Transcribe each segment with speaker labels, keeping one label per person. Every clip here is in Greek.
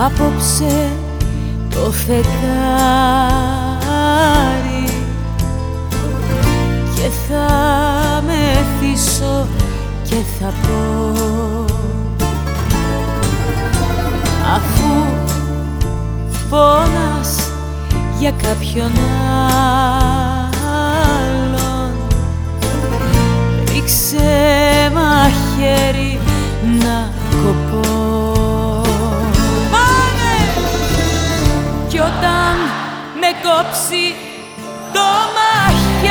Speaker 1: Απόψε το φεγγάρι και θα μεθύσω και θα πω. Αφού πόνας για κάποιον άλλον ρίξε με κόψει το μαχαίρι.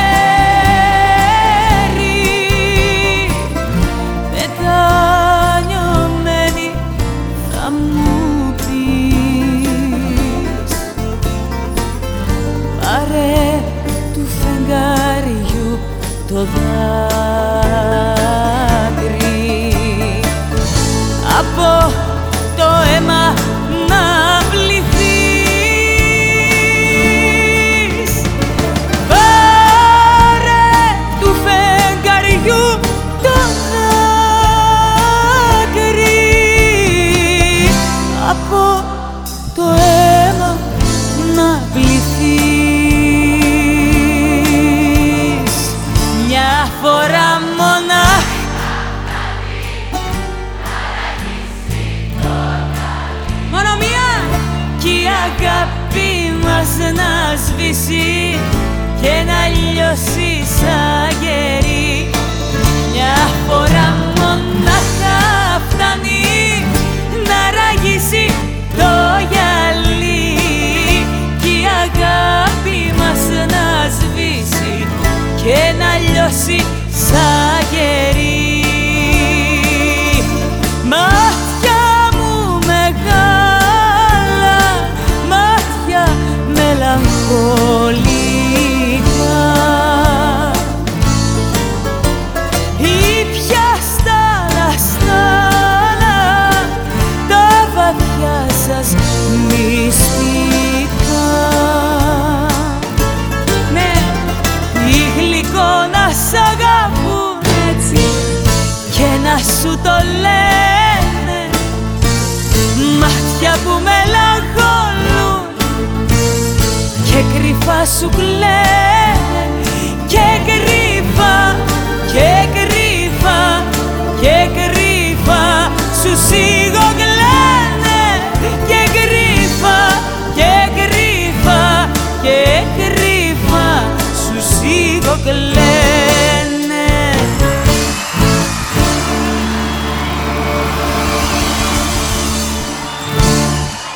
Speaker 1: Μετανιωμένη θα μου πεις. Πάρε του φεγγαριού το δάκρυ αγάπη μας να σβήσει και να λιώσει σαν γερί Μια φορά μονάχα φτάνει να ραγίσει το γυαλί κι η αγάπη μας να σβήσει και να λιώσει σαν γερί Μάτια που μελαγχολούν. Και κρυφά σου κλαίνε